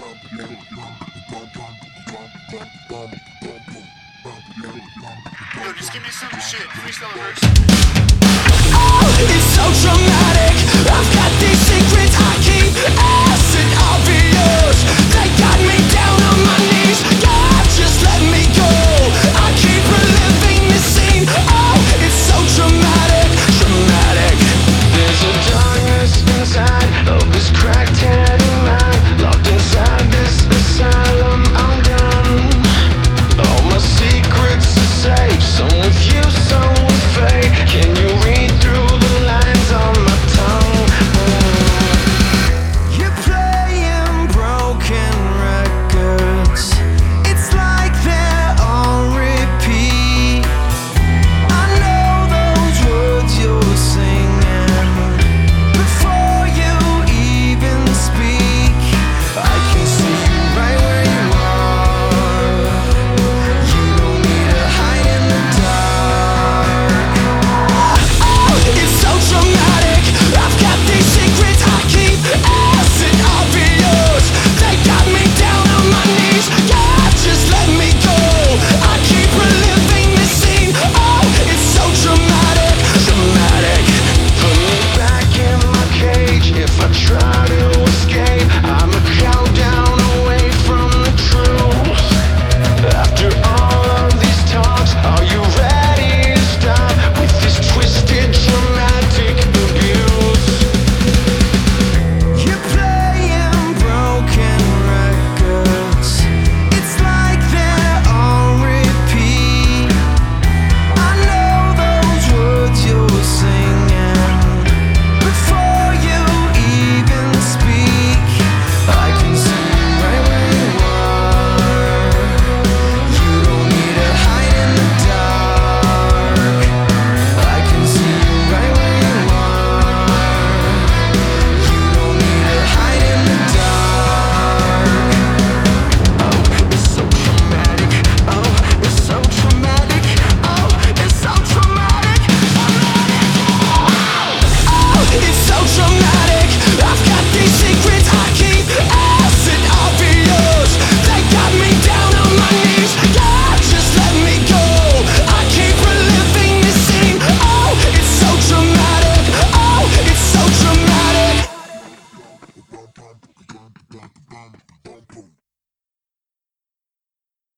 Yo, just give me some shit. Freestyle verse. Oh, It's so